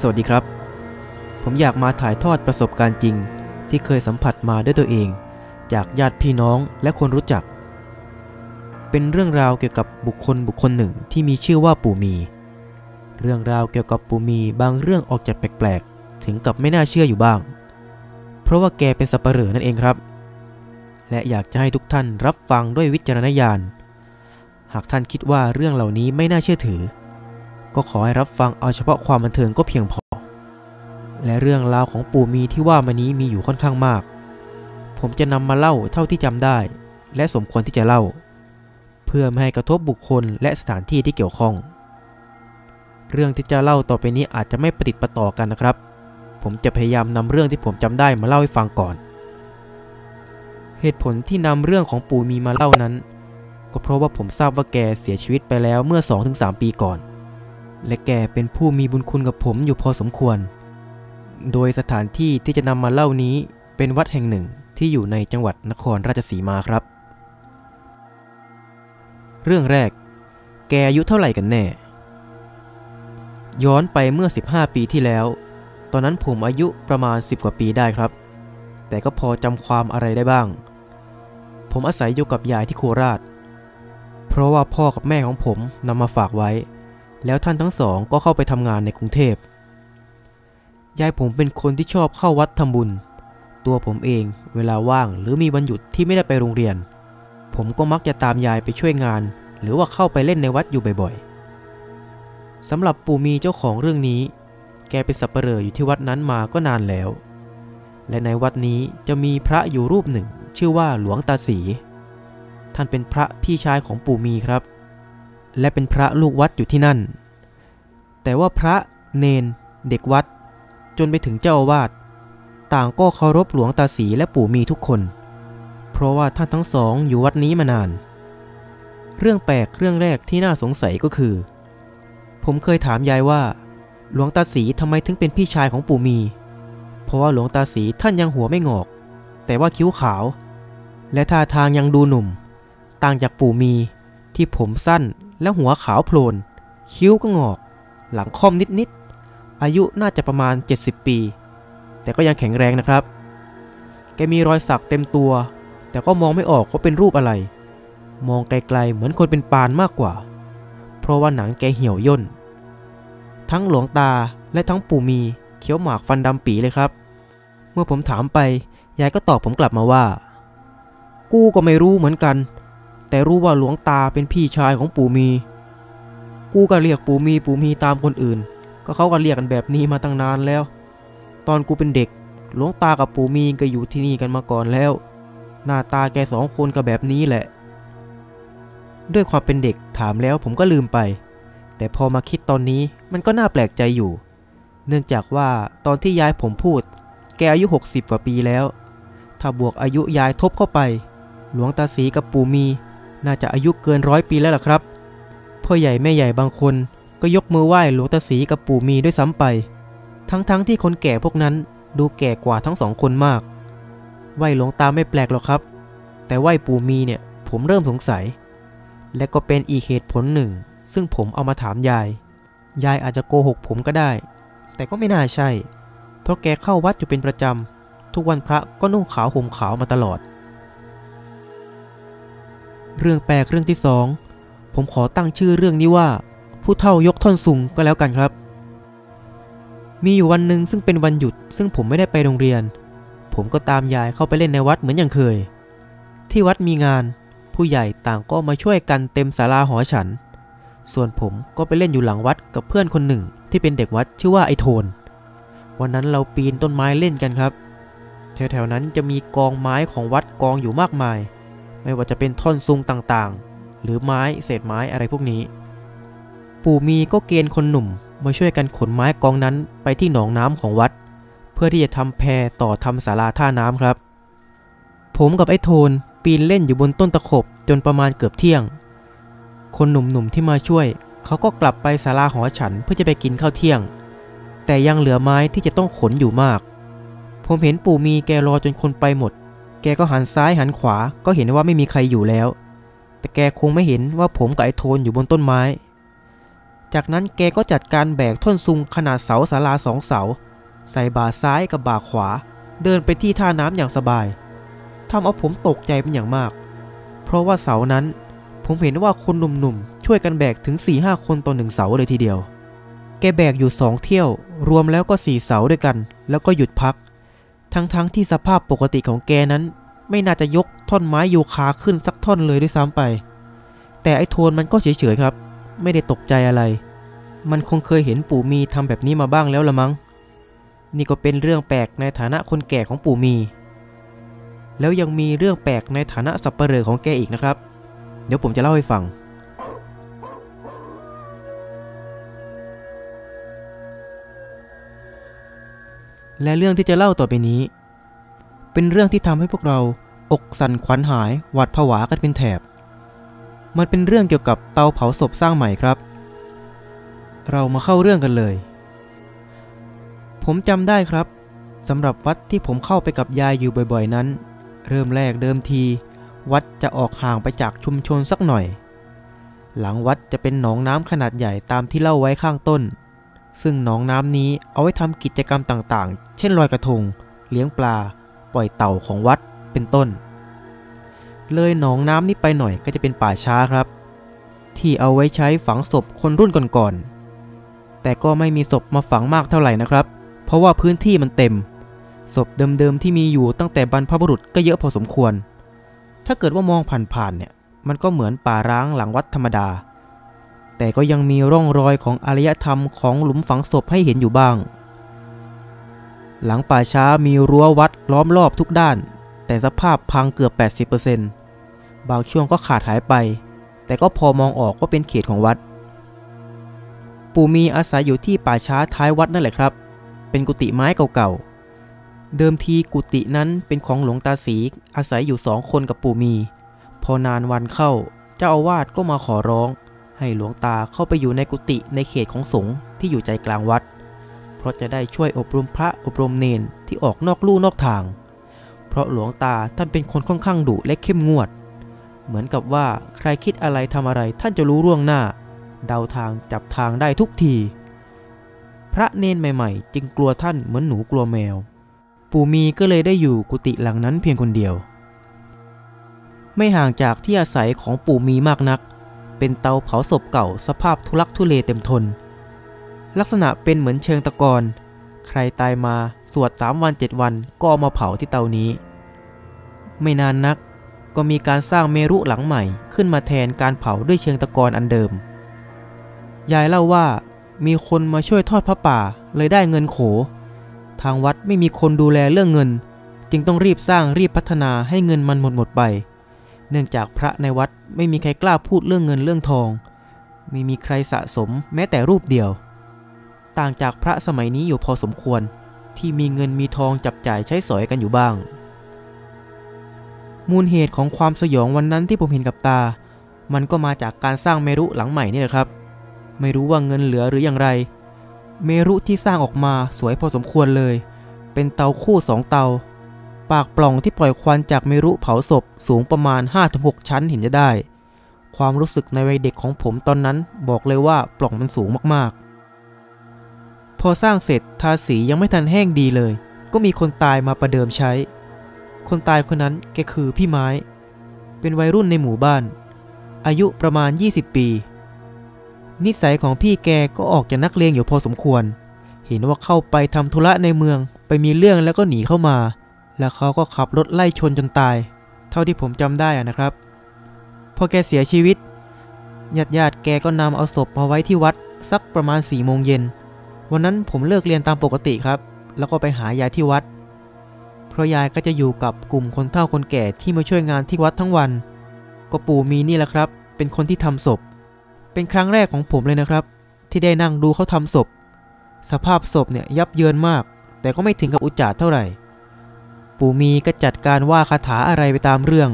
สวัสดีครับ ผมอยากมาถ่ายทอดประสบการณ์จริง ที่เคยสัมผัสมาด้วยตัวเอง จากญาติพี่น้องและคนรู้จัก เป็นเรื่องราวเกี่ยวกับบุคคลบุคคลหนึ่งที่มีชื่อว่าปู่มี เรื่องราวเกี่ยวกับปู่มีบางเรื่องออกจากแปลกๆ ถึงกับไม่น่าเชื่ออยู่บ้าง เพราะว่าแกเป็นสัปเหร่อนั่นเองครับ และอยากจะให้ทุกท่านรับฟังด้วยวิจารณญาณ หากท่านคิดว่าเรื่องเหล่านี้ไม่น่าเชื่อถือก็ขอให้รับฟังเอาเฉพาะความบันเทิงก็เพียงพอ และเรื่องราวของปู่มีที่ว่ามานี้มีอยู่ค่อนข้างมาก ผมจะนำมาเล่าเท่าที่จำได้ และสมควรที่จะเล่า เพื่อไม่ให้กระทบบุคคลและสถานที่ที่เกี่ยวข้อง เรื่องที่จะเล่าต่อไปนี้อาจจะไม่ประติดประต่อกันนะครับ ผมจะพยายามนำเรื่องที่ผมจำได้มาเล่าให้ฟังก่อน เหตุผลที่นำเรื่องของปู่มีมาเล่านั้น ก็เพราะว่าผมทราบว่าแกเสียชีวิตไปแล้วเมื่อ 2-3 ปีก่อน และแกเป็นผู้มีบุญคุณกับผมอยู่พอสมควร โดยสถานที่ที่จะนำมาเล่านี้เป็นวัดแห่งหนึ่งที่อยู่ในจังหวัดนครราชสีมาครับ เรื่องแรก แกอายุเท่าไหร่กันแน่ ย้อนไปเมื่อ 15 ปีที่แล้ว ตอนนั้นผมอายุประมาณ 10 กว่าปีได้ครับ แต่ก็พอจำความอะไรได้บ้าง ผมอาศัยอยู่กับยายที่โคราช เพราะว่าพ่อกับแม่ของผมนำมาฝากไว้ แล้วท่านทั้งสองก็เข้าไปทำงานในกรุงเทพ ยายผมเป็นคนที่ชอบเข้าวัดทำบุญ ตัวผมเองเวลาว่างหรือมีวันหยุดที่ไม่ได้ไปโรงเรียน ผมก็มักจะตามยายไปช่วยงาน หรือว่าเข้าไปเล่นในวัดอยู่บ่อยๆสำหรับปู่มีเจ้าของเรื่องนี้ แกเป็นสับเปลออยู่ที่วัดนั้นมาก็นานแล้ว และในวัดนี้จะมีพระอยู่รูปหนึ่ง ชื่อว่าหลวงตาสีท่านเป็นพระพี่ชายของปู่มีครับ และเป็นพระลูกวัดอยู่ที่นั่น แต่ว่าพระเนนเด็กวัด จนไปถึงเจ้าอาวาสต่างก็เคารพหลวงตาสีและปู่มีทุกคน เพราะว่าท่านทั้งสองอยู่วัดนี้มานาน เรื่องแปลกเรื่องแรกที่น่าสงสัยก็คือ ผมเคยถามยายว่า หลวงตาสีทำไมถึงเป็นพี่ชายของปู่มี เพราะว่าหลวงตาสีท่านยังหัวไม่งอก แต่ว่าคิ้วขาว และท่าทางยังดูหนุ่ม ต่างจากปู่มีที่ผมสั้นและหัวขาวโพลน คิ้วก็งอก หลังค่อมนิดๆ อายุน่าจะประมาณ 70 ปี แต่ก็ยังแข็งแรงนะครับ แกมีรอยสักเต็มตัว แต่ก็มองไม่ออกว่าเป็นรูปอะไร มองไกลๆเหมือนคนเป็นปานมากกว่า เพราะว่าหนังแกเหี่ยวย่น ทั้งหลวงตาและทั้งปู่มีเขียวหมากฟันดำปีเลยครับ เมื่อผมถามไป ยายก็ตอบผมกลับมาว่า กูก็ไม่รู้เหมือนกัน แต่รู้ว่าหลวงตาเป็นพี่ชายของปู่มี กูก็เรียกปู่มีปู่มีตามคนอื่น ก็เขาก็เรียกกันแบบนี้มาตั้งนานแล้ว ตอนกูเป็นเด็ก หลวงตากับปู่มีก็อยู่ที่นี่กันมาก่อนแล้ว หน้าตาแกสองคนก็แบบนี้แหละ ด้วยความเป็นเด็กถามแล้วผมก็ลืมไป แต่พอมาคิดตอนนี้มันก็น่าแปลกใจอยู่ เนื่องจากว่าตอนที่ยายผมพูด แกอายุ 60 กว่าปีแล้ว ถ้าบวกอายุยายทบเข้าไป หลวงตาสีกับปู่มี น่าจะอายุเกินร้อยปีแล้วล่ะครับพ่อใหญ่แม่ใหญ่บางคน ก็ยกมือไหว้หลวงตาสีกับปู่มีด้วยซ้ำไป ทั้งๆทที่คนแก่พวกนั้นดูแก่กว่าทั้งสองคนมาก ไหว้หลวงตาไม่แปลกหรอกครับ แต่ไหว้ปู่มีเนี่ยผมเริ่มสงสัย และก็เป็นอีกเหตุผลหนึ่ง ซึ่งผมเอามาถามยาย ยายอาจจะโกหกผมก็ได้ แต่ก็ไม่น่าใช่ เพราะแกเข้าวัดอยู่เป็นประจำ ทุกวันพระก็นุ่งขาวห่มขาวมาตลอด เรื่องแปลกเรื่องที่สองผมขอตั้งชื่อเรื่องนี้ว่า ผู้เฒ่ายกท่อนซุงก็แล้วกันครับ มีอยู่วันหนึ่งซึ่งเป็นวันหยุดซึ่งผมไม่ได้ไปโรงเรียน ผมก็ตามยายเข้าไปเล่นในวัดเหมือนอย่างเคย ที่วัดมีงาน ผู้ใหญ่ต่างก็มาช่วยกันเต็มศาลาหอฉัน ส่วนผมก็ไปเล่นอยู่หลังวัดกับเพื่อนคนหนึ่ง ที่เป็นเด็กวัดชื่อว่าไอโทน วันนั้นเราปีนต้นไม้เล่นกันครับแถวๆนั้นจะมีกองไม้ของวัดกองอยู่มากมาย ไม่ว่าจะเป็นท่อนซุงต่างๆ หรือไม้เศษไม้อะไรพวกนี้ ปู่มีก็เกณฑ์คนหนุ่มมาช่วยกันขนไม้กองนั้นไปที่หนองน้ำของวัด เพื่อที่จะทำแพต่อทำศาลาท่าน้ำครับ ผมกับไอ้โทนปีนเล่นอยู่บนต้นตะขบจนประมาณเกือบเที่ยง คนหนุ่มๆที่มาช่วย เขาก็กลับไปศาลาหอฉันเพื่อจะไปกินข้าวเที่ยง แต่ยังเหลือไม้ที่จะต้องขนอยู่มาก ผมเห็นปู่มีแกรอจนคนไปหมด แกก็หันซ้ายหันขวาก็เห็นว่าไม่มีใครอยู่แล้ว แต่แกคงไม่เห็นว่าผมกับไอ้โทนอยู่บนต้นไม้ จากนั้นแกก็จัดการแบกท่อนซุงขนาดเสาศาลาสองเสา ใส่บ่าซ้ายกับบ่าขวา เดินไปที่ท่าน้ำอย่างสบายทำเอาผมตกใจเป็นอย่างมาก เพราะว่าเสานั้น ผมเห็นว่าคนหนุ่มๆ ช่วยกันแบกถึง4ี่ห้าคนต่อหนึ่งเสาเลยทีเดียว แกแบกอยู่สองเที่ยว รวมแล้วก็สี่เสาด้วยกัน แล้วก็หยุดพัก ทั้งๆทที่สภาพปกติของแกนั้น ไม่น่าจะยกท่อนไม้ยูคาขึ้นสักท่อนเลยด้วยซ้ำไป แต่ไอ้โทนมันก็เฉยๆครับ ไม่ได้ตกใจอะไร มันคงเคยเห็นปู่มีทำแบบนี้มาบ้างแล้วละมั้ง นี่ก็เป็นเรื่องแปลกในฐานะคนแก่ของปู่มี แล้วยังมีเรื่องแปลกในฐานะสับเปลอของแกอีกนะครับ เดี๋ยวผมจะเล่าให้ฟังและเรื่องที่จะเล่าต่อไปนี้ เป็นเรื่องที่ทำให้พวกเราอกสั่นขวัญหายหวาดผวากันเป็นแถบ มันเป็นเรื่องเกี่ยวกับเตาเผาศพสร้างใหม่ครับ เรามาเข้าเรื่องกันเลย ผมจำได้ครับสำหรับวัดที่ผมเข้าไปกับยายอยู่บ่อยๆนั้น เริ่มแรกเดิมที วัดจะออกห่างไปจากชุมชนสักหน่อย หลังวัดจะเป็นหนองน้ำขนาดใหญ่ตามที่เล่าไว้ข้างต้น ซึ่งหนองน้ำนี้เอาไว้ทำกิจกรรมต่างๆ เช่นลอยกระทง เลี้ยงปลา ปล่อยเต่าของวัดเป็นต้น เลยหนองน้ำนี้ไปหน่อยก็จะเป็นป่าช้าครับ ที่เอาไว้ใช้ฝังศพคนรุ่นก่อนๆ แต่ก็ไม่มีศพมาฝังมากเท่าไหร่นะครับ เพราะว่าพื้นที่มันเต็ม ศพเดิมๆที่มีอยู่ตั้งแต่บรรพบุรุษก็เยอะพอสมควร ถ้าเกิดว่ามองผ่านๆเนี่ยมันก็เหมือนป่าร้างหลังวัดธรรมดา แต่ก็ยังมีร่องรอยของอารยธรรมของหลุมฝังศพให้เห็นอยู่บ้าง หลังป่าช้ามีรั้ววัดล้อมรอบทุกด้าน แต่สภาพพังเกือบ 80% บางช่วงก็ขาดหายไป แต่ก็พอมองออกว่าเป็นเขตของวัด ปู่มีอาศัยอยู่ที่ป่าช้าท้ายวัดนั่นแหละครับ เป็นกุฏิไม้เก่าๆ เดิมทีกุฏินั้นเป็นของหลวงตาสีอาศัยอยู่สองคนกับปู่มี พอนานวันเข้า เจ้าอาวาสก็มาขอร้อง ให้หลวงตาเข้าไปอยู่ในกุฏิในเขตของสงฆ์ที่อยู่ใจกลางวัด เพราะจะได้ช่วยอบรมพระอบรมเนนที่ออกนอกลู่นอกทางเพราะหลวงตาท่านเป็นคนค่อนข้างดุและเข้มงวด เหมือนกับว่าใครคิดอะไรทำอะไรท่านจะรู้ร่วงหน้า เดาทางจับทางได้ทุกที พระเนนใหม่ๆ จึงกลัวท่านเหมือนหนูกลัวแมว ปู่มีก็เลยได้อยู่กุฏิหลังนั้นเพียงคนเดียว ไม่ห่างจากที่อาศัยของปู่มีมากนัก เป็นเตาเผาศพเก่าสภาพทุลักทุเลเต็มทน ลักษณะเป็นเหมือนเชิงตะกอนใครตายมาสวดสามวันเจ็ดวันก็เอามาเผาที่เตานี้ ไม่นานนัก ก็มีการสร้างเมรุหลังใหม่ขึ้นมาแทนการเผาด้วยเชิงตะกอนอันเดิม ยายเล่าว่ามีคนมาช่วยทอดพระป่าเลยได้เงินโข ทางวัดไม่มีคนดูแลเรื่องเงิน จึงต้องรีบสร้างรีบพัฒนาให้เงินมันหมดหมดไป เนื่องจากพระในวัดไม่มีใครกล้าพูดเรื่องเงินเรื่องทอง ไม่มีใครสะสมแม้แต่รูปเดียว ต่างจากพระสมัยนี้อยู่พอสมควรที่มีเงินมีทองจับจ่ายใช้สอยกันอยู่บ้าง มูลเหตุของความสยองวันนั้นที่ผมเห็นกับตา มันก็มาจากการสร้างเมรุหลังใหม่นี่แหละครับ ไม่รู้ว่าเงินเหลือหรืออย่างไร เมรุที่สร้างออกมาสวยพอสมควรเลย เป็นเตาคู่สองเตา ปากปล่องที่ปล่อยควันจากเมรุเผาศพสูงประมาณ 5-6 ชั้นเห็นจะได้ ความรู้สึกในวัยเด็กของผมตอนนั้นบอกเลยว่าปล่องมันสูงมากๆ พอสร้างเสร็จทาสียังไม่ทันแห้งดีเลย ก็มีคนตายมาประเดิมใช้ คนตายคนนั้นแกคือพี่ไม้ เป็นวัยรุ่นในหมู่บ้าน อายุประมาณ 20 ปี นิสัยของพี่แกก็ออกจากนักเลงอยู่พอสมควร เห็นว่าเข้าไปทำธุระในเมืองไปมีเรื่องแล้วก็หนีเข้ามา แล้วเขาก็ขับรถไล่ชนจนตาย เท่าที่ผมจำได้นะครับ พอแกเสียชีวิตญาติญาติแกก็นำเอาศพมาไว้ที่วัดสักประมาณ4ี่โมงเย็น วันนั้นผมเลิกเรียนตามปกติครับ แล้วก็ไปหายายที่วัด เพราะยายก็จะอยู่กับกลุ่มคนเฒ่าคนแก่ที่มาช่วยงานที่วัดทั้งวัน ก็ปู่มีนี่แหละครับ เป็นคนที่ทำศพ เป็นครั้งแรกของผมเลยนะครับ ที่ได้นั่งดูเขาทำศพ สภาพศพเนี่ยยับเยินมาก แต่ก็ไม่ถึงกับอุจจาระเท่าไหร่ ปู่มีก็จัดการว่าคาถาอะไรไปตามเรื่อง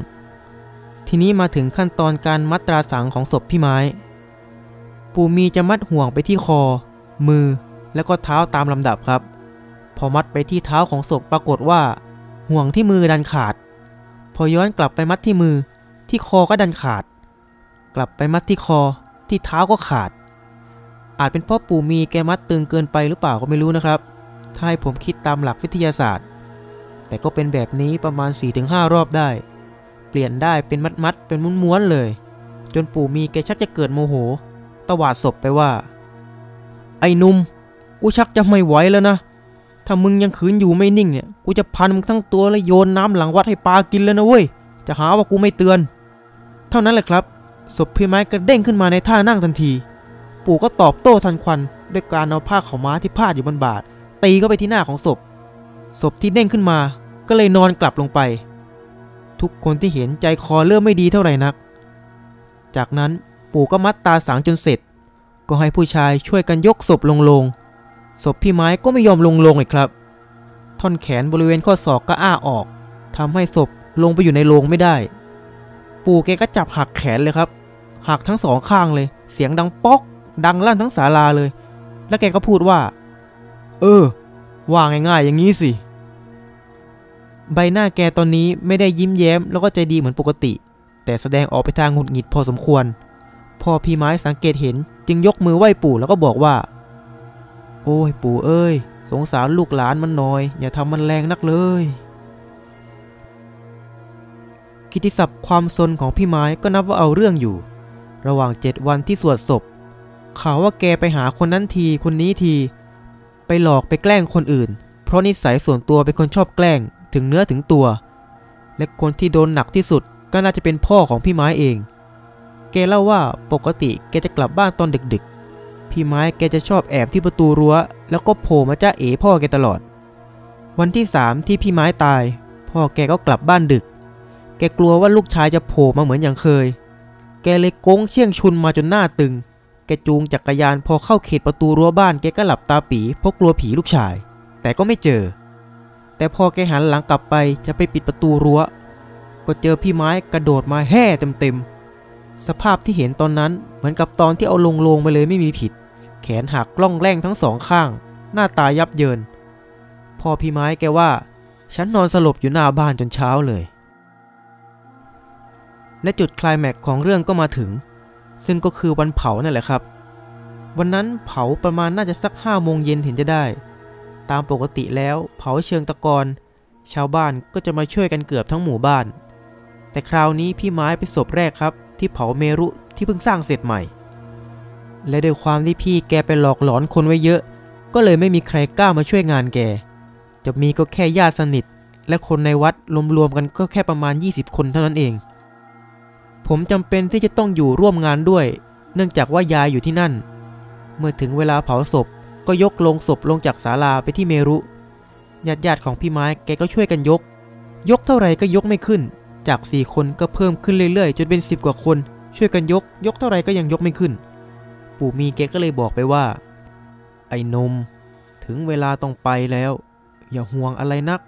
ทีนี้มาถึงขั้นตอนการมัดตราสังของศพพี่ไม้ ปู่มีจะมัดห่วงไปที่คอ มือ แล้วก็เท้าตามลำดับครับ พอมัดไปที่เท้าของศพปรากฏว่า ห่วงที่มือดันขาด พอย้อนกลับไปมัดที่มือ ที่คอก็ดันขาด กลับไปมัดที่คอ ที่เท้าก็ขาด อาจเป็นเพราะปู่มีแกมัดตึงเกินไปหรือเปล่าก็ไม่รู้นะครับ ถ้าให้ผมคิดตามหลักวิทยาศาสตร์ แต่ก็เป็นแบบนี้ประมาณ 4-5 รอบได้ เปลี่ยนได้เป็นมัดๆเป็นม้วนๆเลย จนปู่มีแกชักจะเกิดโมโห ตวาดศพไปว่า ไอ้นุ่มกูชักจะไม่ไหวแล้วนะ ถ้ามึงยังขืนอยู่ไม่นิ่งเนี่ย กูจะพันมึงทั้งตัวแล้วโยนน้ำหลังวัดให้ปลากินแล้วนะเว้ย จะหาว่ากูไม่เตือน เท่านั้นแหละครับ ศพพี่ไม้กระเด้งขึ้นมาในท่านั่งทันที ปู่ก็ตอบโต้ทันควัน ด้วยการเอาผ้าขาวม้าที่พาดอยู่บนบาทตีเข้าไปที่หน้าของศพ ศพที่เด้งขึ้นมา ก็เลยนอนกลับลงไป ทุกคนที่เห็นใจคอเริ่มไม่ดีเท่าไหร่นัก จากนั้นปู่ก็มัดตาสางจนเสร็จ ก็ให้ผู้ชายช่วยกันยกศพลงลง ศพพี่ไม้ก็ไม่ยอมลงลงอีกครับ ท่อนแขนบริเวณข้อศอกก็อ้าออกทำให้ศพลงไปอยู่ในโลงไม่ได้ ปู่แกก็จับหักแขนเลยครับ หักทั้งสองข้างเลย เสียงดังป๊อก ดังลั่นทั้งศาลาเลย แล้วแกก็พูดว่า เออ ว่าง่ายๆอย่างนี้สิ ใบหน้าแกตอนนี้ไม่ได้ยิ้มแย้ม แล้วก็ใจดีเหมือนปกติ แต่แสดงออกไปทางหงุดหงิดพอสมควร พอพี่ไม้สังเกตเห็นจึงยกมือไหว้ปู่แล้วก็บอกว่า โอ้ยปู่เอ้ย สงสารลูกหลานมันหน่อย อย่าทำมันแรงนักเลย กิติศัพท์ความซนของพี่ไม้ก็นับว่าเอาเรื่องอยู่ ระหว่างเจ็ดวันที่สวดศพข่าวว่าแกไปหาคนนั้นทีคนนี้ที ไปหลอกไปแกล้งคนอื่น เพราะนิสัยส่วนตัวเป็นคนชอบแกล้งถึงเนื้อถึงตัว และคนที่โดนหนักที่สุดก็น่าจะเป็นพ่อของพี่ไม้เอง แกเล่าว่าปกติแกจะกลับบ้านตอนดึกๆ พี่ไม้แกจะชอบแอบที่ประตูรั้ว แล้วก็โผล่มาจ้าเอ๋พ่อแกตลอด วันที่สามที่พี่ไม้ตาย พ่อแกก็กลับบ้านดึก แกกลัวว่าลูกชายจะโผล่มาเหมือนอย่างเคย แกเลยโก้งเชี่ยงชุนมาจนหน้าตึง แกจูงจักรยานพอเข้าเขตประตูรั้วบ้านแกก็หลับตาปีเพราะกลัวผีลูกชาย แต่ก็ไม่เจอ แต่พอแกหันหลังกลับไปจะไปปิดประตูรั้ว ก็เจอพี่ไม้กระโดดมาแห่เต็มๆสภาพที่เห็นตอนนั้นเหมือนกับตอนที่เอาลงลงไปเลยไม่มีผิด แขนหักล่องแรงทั้งสองข้าง หน้าตายับเยิน พ่อพี่ไม้แกว่า ฉันนอนสลบอยู่หน้าบ้านจนเช้าเลย และจุดคลายแม็กของเรื่องก็มาถึง ซึ่งก็คือวันเผานั่นแหละครับ วันนั้นเผาประมาณน่าจะสักห้าโมงเย็นเห็นจะได้ ตามปกติแล้วเผาเชิงตะกอนชาวบ้านก็จะมาช่วยกันเกือบทั้งหมู่บ้าน แต่คราวนี้พี่ไม้เป็นศพแรกครับ ที่เผาเมรุที่เพิ่งสร้างเสร็จใหม่ และด้วยความที่พี่แกไปหลอกหลอนคนไว้เยอะ ก็เลยไม่มีใครกล้ามาช่วยงานแก จะมีก็แค่ญาติสนิท และคนในวัดรวมๆกันก็แค่ประมาณ 20 คนเท่านั้นเอง ผมจำเป็นที่จะต้องอยู่ร่วมงานด้วย เนื่องจากว่ายายอยู่ที่นั่น เมื่อถึงเวลาเผาศพก็ยกลงศพลงจากศาลาไปที่เมรุญาติญาติๆของพี่ไม้แกก็ช่วยกันยก ยกเท่าไหร่ก็ยกไม่ขึ้น จาก 4 คนก็เพิ่มขึ้นเรื่อยๆ จนเป็น 10 กว่าคน ช่วยกันยก ยกเท่าไหร่ก็ยังยกไม่ขึ้น ปู่มีแกก็เลยบอกไปว่า ไอ้นม ถึงเวลาต้องไปแล้ว อย่าห่วงอะไรนัก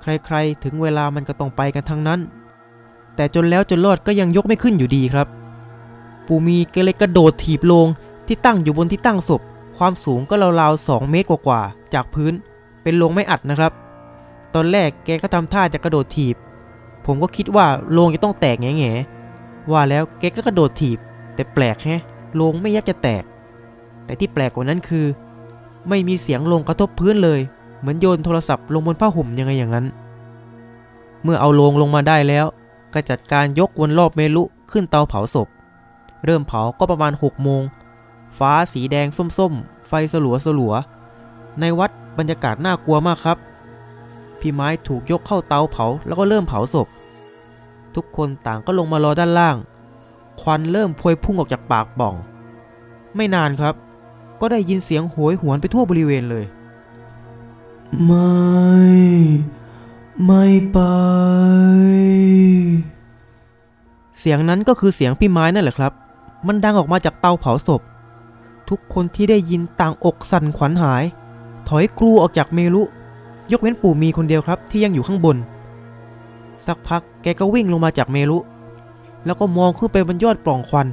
ใครๆ ถึงเวลามันก็ต้องไปกันทั้งนั้น แต่จนแล้วจนรอดก็ยังยกไม่ขึ้นอยู่ดีครับ ปู่มีแกเลยกระโดดถีบลงที่ตั้งอยู่บนที่ตั้งศพ ความสูงก็ราวๆ2เมตรกว่าๆจากพื้น เป็นลงไม่อัดนะครับ ตอนแรกแกก็ทำท่าจะกระโดดถีบ ผมก็คิดว่าโลงจะต้องแตกแง่ๆว่าแล้วแกก็กระโดดถีบ แต่แปลกแฮะ โลงไม่ยักจะแตก แต่ที่แปลกกว่านั้นคือ ไม่มีเสียงลงกระทบพื้นเลย เหมือนโยนโทรศัพท์ลงบนผ้าห่มยังไงอย่างนั้น เมื่อเอาโลงลงมาได้แล้ว ก็จัดการยกวนรอบเมลุขึ้นเตาเผาศพ เริ่มเผาก็ประมาณ6โมง ฟ้าสีแดงส้มๆ ไฟสลัวสลัวๆในวัดบรรยากาศน่ากลัวมากครับ พี่ไม้ถูกยกเข้าเตาเผาแล้วก็เริ่มเผาศพ ทุกคนต่างก็ลงมารอด้านล่าง ควันเริ่มพวยพุ่งออกจากปากป่อง ไม่นานครับ ก็ได้ยินเสียงโหยหวนไปทั่วบริเวณเลย ไม่ ไม่ไป เสียงนั้นก็คือเสียงพี่ไม้นั่นแหละครับ มันดังออกมาจากเตาเผาศพ ทุกคนที่ได้ยินต่างอกสั่นขวัญหาย ถอยกรูออกจากเมรุยกเว้นปู่มีคนเดียวครับที่ยังอยู่ข้างบน สักพักแกก็วิ่งลงมาจากเมรุ แล้วก็มองขึ้นไปบนยอดปล่องควัน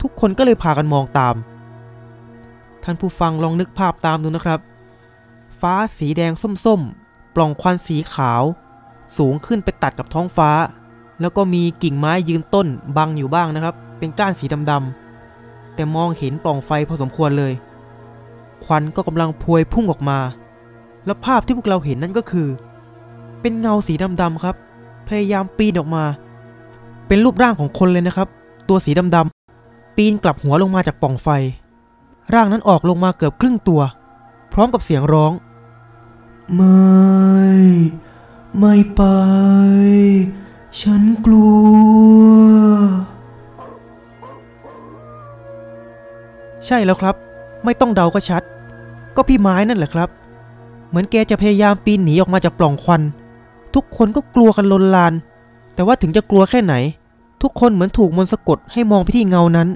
ทุกคนก็เลยพากันมองตาม ท่านผู้ฟังลองนึกภาพตามดูนะครับ ฟ้าสีแดงส้มๆ ปล่องควันสีขาว สูงขึ้นไปตัดกับท้องฟ้า แล้วก็มีกิ่งไม้ยืนต้นบังอยู่บ้างนะครับ เป็นก้านสีดำๆแต่มองเห็นปล่องไฟพอสมควรเลย ควันก็กำลังพวยพุ่งออกมา แล้วภาพที่พวกเราเห็นนั่นก็คือ เป็นเงาสีดำๆครับ พยายามปีนออกมา เป็นรูปร่างของคนเลยนะครับ ตัวสีดำๆปีนกลับหัวลงมาจากปล่องไฟ ร่างนั้นออกลงมาเกือบครึ่งตัว พร้อมกับเสียงร้อง ไม่ ไม่ไป ฉันกลัวใช่แล้วครับ ไม่ต้องเดาก็ชัด ก็พี่ไม้นั่นแหละครับ เหมือนแกจะพยายามปีนหนีออกมาจากปล่องควัน ทุกคนก็กลัวกันลนลาน แต่ว่าถึงจะกลัวแค่ไหน ทุกคนเหมือนถูกมนต์สะกดให้มองไปที่เงานั้น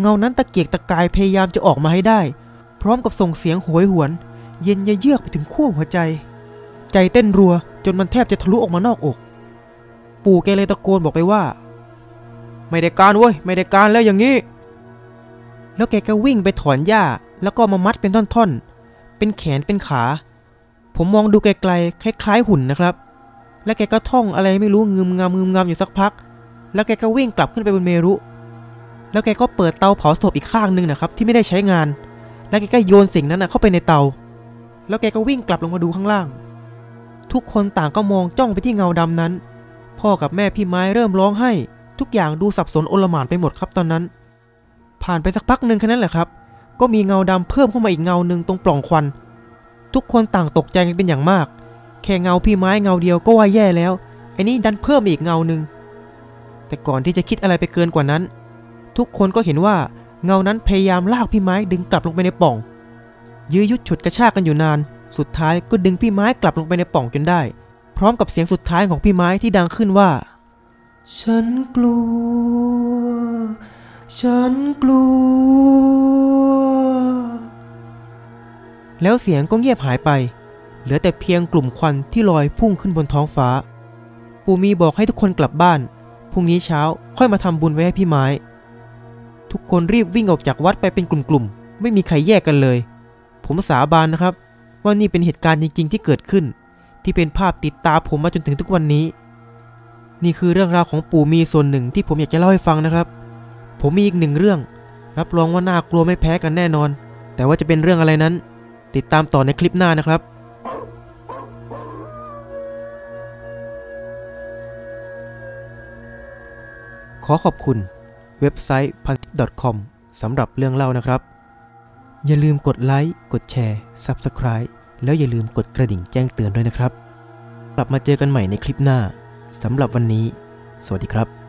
เงานั้นตะเกียกตะกายพยายามจะออกมาให้ได้ พร้อมกับส่งเสียงโหยหวน เย็นยะเยือกไปถึงขั้วหัวใจ ใจเต้นรัวจนมันแทบจะทะลุออกมานอกอก ปู่แกเลยตะโกนบอกไปว่า ไม่ได้การเว้ยไม่ได้การแล้วอย่างนี้ แล้วแกก็วิ่งไปถอนหญ้าแล้วก็มามัดเป็นท่อนๆ เป็นแขนเป็นขา ผมมองดูไกลๆคล้ายๆหุ่นนะครับ แล้วแกก็ท่องอะไรไม่รู้งึมงำงึมงำอยู่สักพัก แล้วแกก็วิ่งกลับขึ้นไปบนเมรุ แล้วแกก็เปิดเตาเผาศพอีกข้างหนึ่งนะครับที่ไม่ได้ใช้งาน แล้วแกก็โยนสิ่งนั้นนะเข้าไปในเตา แล้วแกก็วิ่งกลับลงมาดูข้างล่าง ทุกคนต่างก็มองจ้องไปที่เงาดำนั้น พ่อกับแม่พี่ไม้เริ่มร้องไห้ ทุกอย่างดูสับสนโอลหม่านไปหมดครับตอนนั้น ผ่านไปสักพักหนึ่งแค่นั้นแหละครับ ก็มีเงาดำเพิ่มเข้ามาอีกเงาหนึ่งตรงปล่องควัน ทุกคนต่างตกใจกันเป็นอย่างมาก แค่เงาพี่ไม้เงาเดียวก็ว่าแย่แล้วไอ้นี่ดันเพิ่มอีกเงาหนึ่งแต่ก่อนที่จะคิดอะไรไปเกินกว่านั้น ทุกคนก็เห็นว่าเงานั้นพยายามลากพี่ไม้ดึงกลับลงไปในป่อง ยื้อยุดฉุดกระชากกันอยู่นาน สุดท้ายก็ดึงพี่ไม้กลับลงไปในป่องจนได้ พร้อมกับเสียงสุดท้ายของพี่ไม้ที่ดังขึ้นว่า ฉันกลัว ฉันกลัว แล้วเสียงก็เงียบหายไป ลือแต่เพียงกลุ่มควันที่ลอยพุ่งขึ้นบนท้องฟ้า ปู่มีบอกให้ทุกคนกลับบ้าน พรุ่งนี้เช้าค่อยมาทำบุญไว้ให้พี่ไม้ ทุกคนรีบวิ่งออกจากวัดไปเป็นกลุ่มๆ ไม่มีใครแยกกันเลย ผมสาบานนะครับ ว่านี่เป็นเหตุการณ์จริง ๆ ที่เกิดขึ้น ที่เป็นภาพติดตาผมมาจนถึงทุกวันนี้ นี่คือเรื่องราวของปู่มีส่วนหนึ่งที่ผมอยากจะเล่าให้ฟังนะครับ ผมมีอีกหนึ่งเรื่อง รับรองว่าน่ากลัวไม่แพ้กันแน่นอน แต่ว่าจะเป็นเรื่องอะไรนั้น ติดตามต่อในคลิปหน้านะครับ ขอขอบคุณเว็บไซต์พันทิป .com สำหรับเรื่องเล่านะครับ อย่าลืมกดไลค์ กดแชร์ Subscribe แล้วอย่าลืมกดกระดิ่งแจ้งเตือนด้วยนะครับ กลับมาเจอกันใหม่ในคลิปหน้าสำหรับวันนี้ สวัสดีครับ